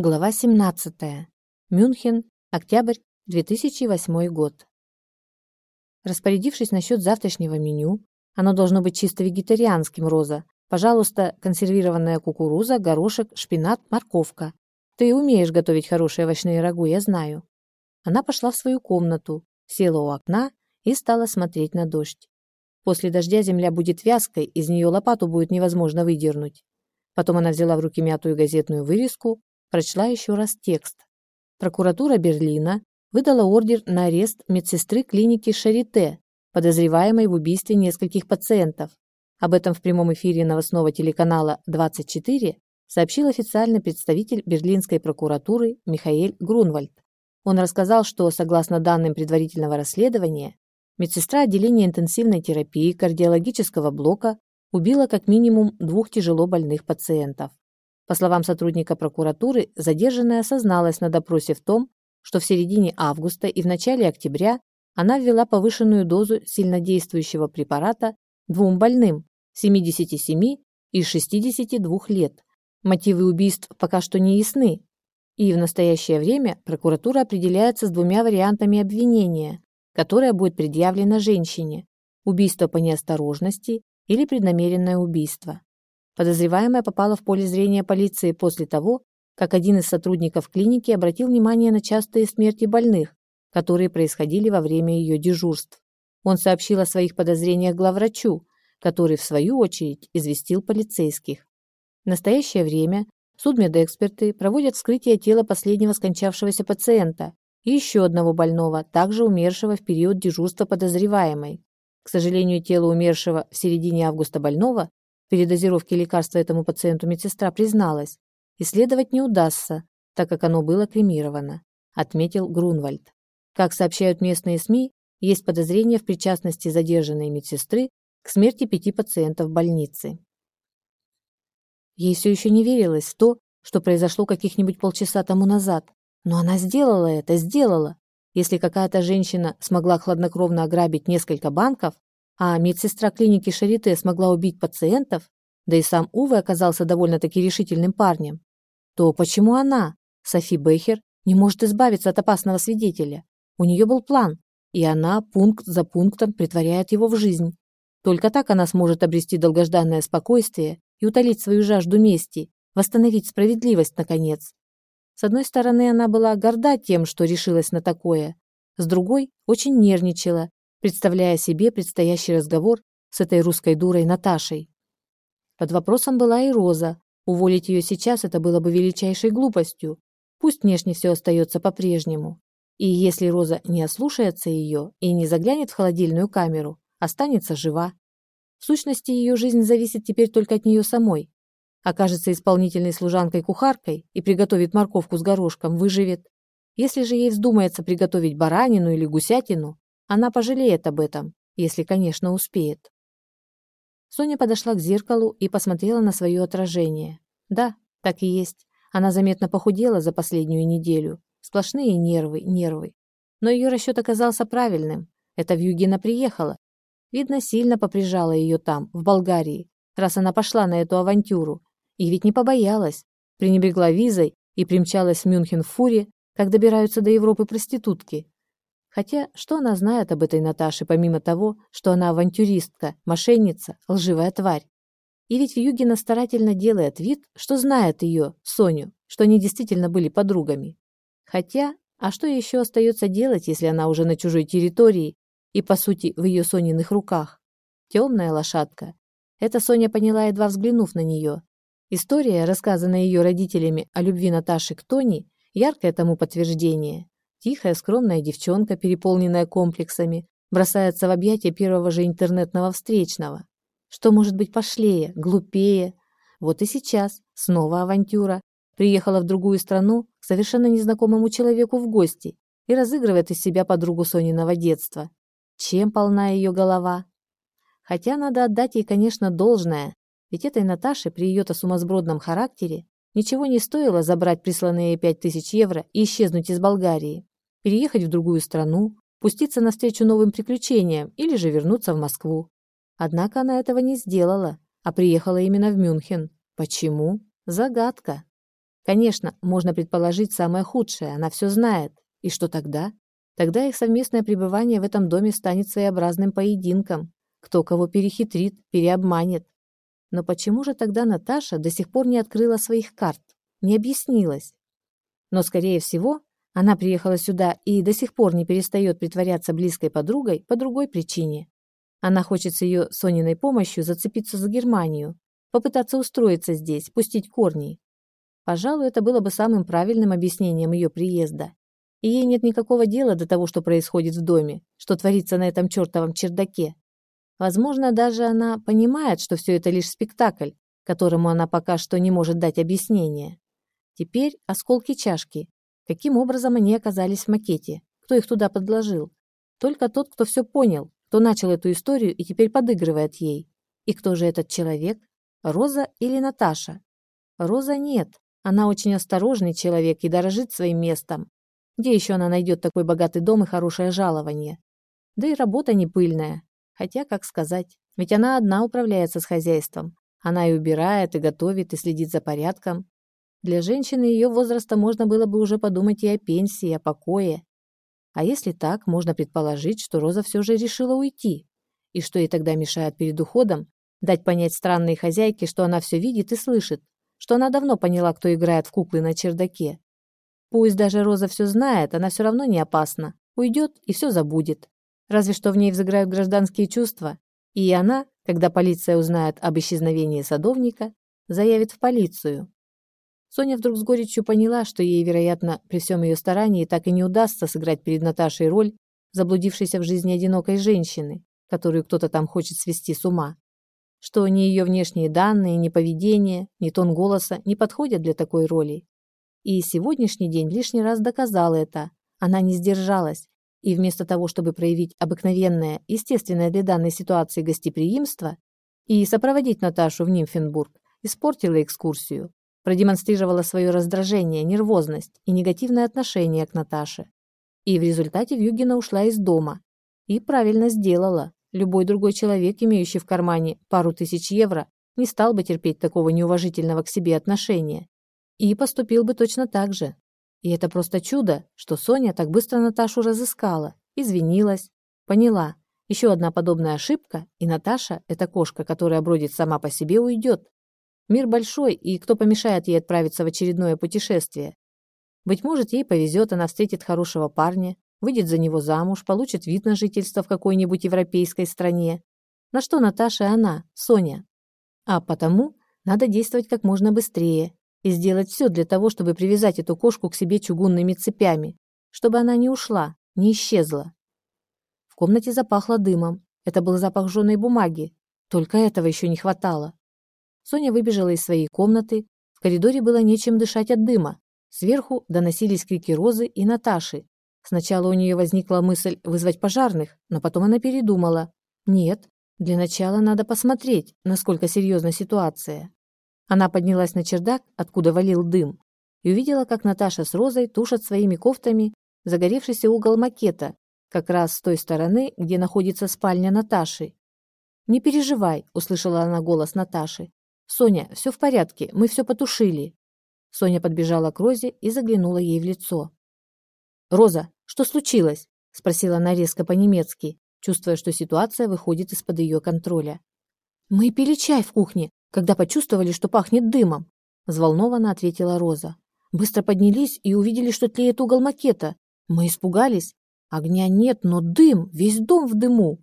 Глава 17. Мюнхен, октябрь 2008 год. Распорядившись насчет завтрашнего меню, оно должно быть чисто вегетарианским, Роза. Пожалуйста, консервированная кукуруза, горошек, шпинат, морковка. Ты умеешь готовить хорошие овощные рагу, я знаю. Она пошла в свою комнату, села у окна и стала смотреть на дождь. После дождя земля будет вязкой, из нее лопату будет невозможно выдернуть. Потом она взяла в руки мятую газетную вырезку Прочла еще раз текст. Прокуратура Берлина выдала ордер на арест медсестры клиники Шарите, подозреваемой в убийстве нескольких пациентов. Об этом в прямом эфире новостного телеканала 24 сообщил официальный представитель берлинской прокуратуры Михаэль Грунвальд. Он рассказал, что, согласно данным предварительного расследования, медсестра отделения интенсивной терапии кардиологического блока убила как минимум двух тяжело больных пациентов. По словам сотрудника прокуратуры, задержанная осозналась на допросе в том, что в середине августа и в начале октября она ввела повышенную дозу сильнодействующего препарата двум больным 77 и 62 лет. Мотивы убийств пока что не ясны, и в настоящее время прокуратура определяется с двумя вариантами обвинения, которое будет предъявлено женщине – убийство по неосторожности или преднамеренное убийство. Подозреваемая попала в поле зрения полиции после того, как один из сотрудников клиники обратил внимание на частые смерти больных, которые происходили во время ее дежурств. Он сообщил о своих подозрениях главврачу, который, в свою очередь, известил полицейских. В настоящее время судмедэксперты проводят вскрытие тела последнего скончавшегося пациента и еще одного больного, также умершего в период дежурства подозреваемой. К сожалению, тело умершего в середине августа больного передозировки лекарства этому пациенту медсестра призналась. Исследовать не удастся, так как оно было кремировано, отметил Грунвальд. Как сообщают местные СМИ, есть подозрение в причастности задержанной медсестры к смерти пяти пациентов в больнице. Ей все еще не верилось в то, что произошло каких-нибудь полчаса тому назад. Но она сделала это, сделала. Если какая-то женщина смогла хладнокровно ограбить несколько банков, а медсестра клиники Шарите смогла убить пациентов, да и сам Уве оказался довольно-таки решительным парнем, то почему она, Софи Бейхер, не может избавиться от опасного свидетеля? У нее был план, и она пункт за пунктом притворяет его в жизнь. Только так она сможет обрести долгожданное спокойствие и утолить свою жажду мести, восстановить справедливость, наконец. С одной стороны, она была горда тем, что решилась на такое, с другой, очень нервничала представляя себе предстоящий разговор с этой русской дурой Наташей. Под вопросом была и Роза. Уволить ее сейчас это было бы величайшей глупостью. Пусть внешне все остается по-прежнему. И если Роза не ослушается ее и не заглянет в холодильную камеру, останется жива. В сущности, ее жизнь зависит теперь только от нее самой. Окажется исполнительной служанкой-кухаркой и приготовит морковку с горошком, выживет. Если же ей вздумается приготовить баранину или гусятину, она пожалеет об этом, если, конечно, успеет. Соня подошла к зеркалу и посмотрела на свое отражение. Да, так и есть. Она заметно похудела за последнюю неделю. Сплошные нервы, нервы. Но ее расчет оказался правильным. Это Вьюгина приехала. Видно, сильно поприжала ее там, в Болгарии, раз она пошла на эту авантюру. И ведь не побоялась. Пренебрегла визой и примчалась в Мюнхен в фуре, как добираются до Европы проститутки. Хотя, что она знает об этой Наташе, помимо того, что она авантюристка, мошенница, лживая тварь? И ведь Югина старательно делает вид, что знает ее, Соню, что они действительно были подругами. Хотя, а что еще остается делать, если она уже на чужой территории и, по сути, в ее Сониных руках? Темная лошадка. Это Соня поняла, едва взглянув на нее. История, рассказанная ее родителями о любви Наташи к Тони, яркое тому подтверждение. Тихая, скромная девчонка, переполненная комплексами, бросается в объятия первого же интернетного встречного. Что может быть пошлее, глупее? Вот и сейчас снова авантюра. Приехала в другую страну к совершенно незнакомому человеку в гости и разыгрывает из себя подругу Сониного детства. Чем полна ее голова? Хотя надо отдать ей, конечно, должное, ведь этой Наташе при ее-то сумасбродном характере ничего не стоило забрать присланные пять тысяч евро и исчезнуть из Болгарии переехать в другую страну, пуститься навстречу новым приключениям или же вернуться в Москву. Однако она этого не сделала, а приехала именно в Мюнхен. Почему? Загадка. Конечно, можно предположить самое худшее, она все знает. И что тогда? Тогда их совместное пребывание в этом доме станет своеобразным поединком. Кто кого перехитрит, переобманет. Но почему же тогда Наташа до сих пор не открыла своих карт, не объяснилась? Но, скорее всего, она приехала сюда и до сих пор не перестает притворяться близкой подругой по другой причине. Она хочет с ее Сониной помощью зацепиться за Германию, попытаться устроиться здесь, пустить корни. Пожалуй, это было бы самым правильным объяснением ее приезда. И ей нет никакого дела до того, что происходит в доме, что творится на этом чертовом чердаке. Возможно, даже она понимает, что все это лишь спектакль, которому она пока что не может дать объяснение. Теперь осколки чашки. Каким образом они оказались в макете? Кто их туда подложил? Только тот, кто все понял, кто начал эту историю и теперь подыгрывает ей. И кто же этот человек? Роза или Наташа? Роза нет. Она очень осторожный человек и дорожит своим местом. Где еще она найдет такой богатый дом и хорошее жалование? Да и работа не пыльная. Хотя, как сказать, ведь она одна управляется с хозяйством. Она и убирает, и готовит, и следит за порядком. Для женщины ее возраста можно было бы уже подумать и о пенсии, и о покое. А если так, можно предположить, что Роза все же решила уйти. И что ей тогда мешает перед уходом дать понять странной хозяйке, что она все видит и слышит, что она давно поняла, кто играет в куклы на чердаке. Пусть даже Роза все знает, она все равно не опасна. Уйдет и все забудет. Разве что в ней взыграют гражданские чувства, и она, когда полиция узнает об исчезновении садовника, заявит в полицию. Соня вдруг с горечью поняла, что ей, вероятно, при всем ее старании так и не удастся сыграть перед Наташей роль заблудившейся в жизни одинокой женщины, которую кто-то там хочет свести с ума. Что ни ее внешние данные, ни поведение, ни тон голоса не подходят для такой роли. И сегодняшний день лишний раз доказал это. Она не сдержалась, и вместо того, чтобы проявить обыкновенное, естественное для данной ситуации гостеприимство и сопроводить Наташу в Нимфенбург, испортила экскурсию, продемонстрировала свое раздражение, нервозность и негативное отношение к Наташе. И в результате Вьюгина ушла из дома. И правильно сделала. Любой другой человек, имеющий в кармане пару тысяч евро, не стал бы терпеть такого неуважительного к себе отношения. И поступил бы точно так же. И это просто чудо, что Соня так быстро Наташу разыскала, извинилась, поняла. Еще одна подобная ошибка, и Наташа, эта кошка, которая бродит сама по себе, уйдет. Мир большой, и кто помешает ей отправиться в очередное путешествие? Быть может, ей повезет, она встретит хорошего парня, выйдет за него замуж, получит вид на жительство в какой-нибудь европейской стране. На что Наташа и она, Соня? А потому надо действовать как можно быстрее, и сделать все для того, чтобы привязать эту кошку к себе чугунными цепями, чтобы она не ушла, не исчезла. В комнате запахло дымом. Это был запах жженой бумаги. Только этого еще не хватало. Соня выбежала из своей комнаты. В коридоре было нечем дышать от дыма. Сверху доносились крики Розы и Наташи. Сначала у нее возникла мысль вызвать пожарных, но потом она передумала. Нет, для начала надо посмотреть, насколько серьезна ситуация. Она поднялась на чердак, откуда валил дым, и увидела, как Наташа с Розой тушат своими кофтами загоревшийся угол макета, как раз с той стороны, где находится спальня Наташи. «Не переживай», — услышала она голос Наташи. «Соня, все в порядке, мы все потушили». Соня подбежала к Розе и заглянула ей в лицо. «Роза, что случилось?» — спросила она резко по-немецки, чувствуя, что ситуация выходит из-под ее контроля. «Мы пили чай в кухне когда почувствовали, что пахнет дымом», — взволнованно ответила Роза. «Быстро поднялись и увидели, что тлеет угол макета. Мы испугались. Огня нет, но дым, весь дом в дыму».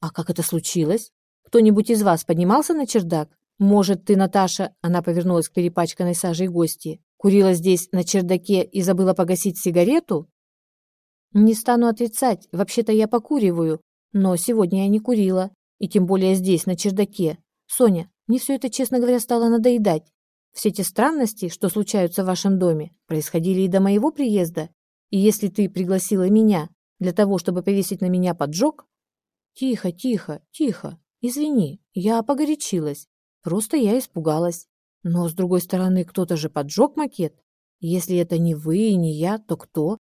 «А как это случилось? Кто-нибудь из вас поднимался на чердак? Может, ты, Наташа...» Она повернулась к перепачканной сажей гости. «Курила здесь, на чердаке, и забыла погасить сигарету?» «Не стану отрицать. Вообще-то я покуриваю. Но сегодня я не курила. И тем более здесь, на чердаке. Соня, мне все это, честно говоря, стало надоедать. Все эти странности, что случаются в вашем доме, происходили и до моего приезда. И если ты пригласила меня для того, чтобы повесить на меня поджог... Тихо, тихо, тихо. Извини, я погорячилась. Просто я испугалась. Но, с другой стороны, кто-то же поджег макет. Если это не вы и не я, то кто?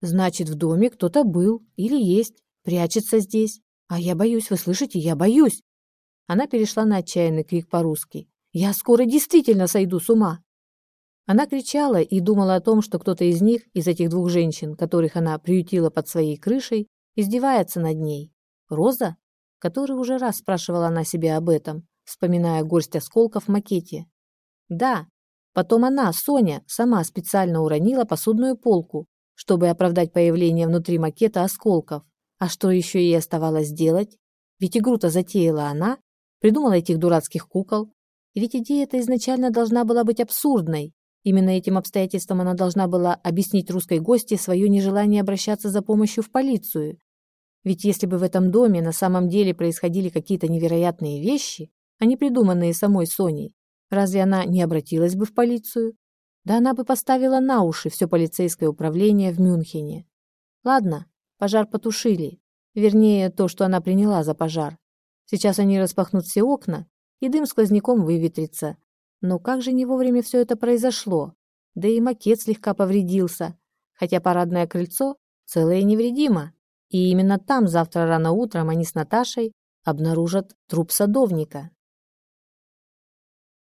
Значит, в доме кто-то был или есть, прячется здесь. А я боюсь, вы слышите, я боюсь. Она перешла на отчаянный крик по-русски. «Я скоро действительно сойду с ума!» Она кричала и думала о том, что кто-то из них, из этих двух женщин, которых она приютила под своей крышей, издевается над ней. Роза? Который уже раз спрашивала она себя об этом, вспоминая горсть осколков в макете. Да, потом она, Соня, сама специально уронила посудную полку, чтобы оправдать появление внутри макета осколков. А что еще ей оставалось делать? Ведь игру-то затеяла она, придумала этих дурацких кукол. И ведь идея эта изначально должна была быть абсурдной. Именно этим обстоятельством она должна была объяснить русской гости свое нежелание обращаться за помощью в полицию. Ведь если бы в этом доме на самом деле происходили какие-то невероятные вещи, а не придуманные самой Соней, разве она не обратилась бы в полицию? Да она бы поставила на уши все полицейское управление в Мюнхене. Ладно, пожар потушили. Вернее, то, что она приняла за пожар. Сейчас они распахнут все окна, и дым сквозняком выветрится. Но как же не вовремя все это произошло? Да и макет слегка повредился, хотя парадное крыльцо целое и невредимо. И именно там завтра рано утром они с Наташей обнаружат труп садовника.